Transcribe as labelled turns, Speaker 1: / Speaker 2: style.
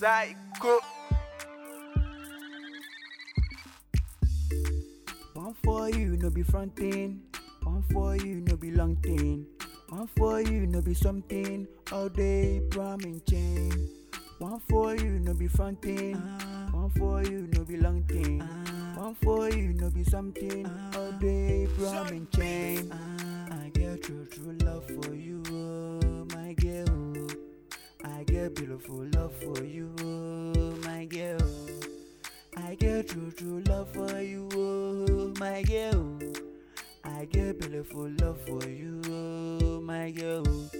Speaker 1: Psycho.
Speaker 2: One for you, no be fronting. One for you, no be long thing. One for you, no be something. All day, prom and chain. One for you, no be fronting. Ah. One for you, no be long thing. Ah. One for you, no be something. All day, prom and chain. Beautiful love for you, my girl. I get true, true love for you, oh, my girl. I get beautiful love for you, oh, my girl.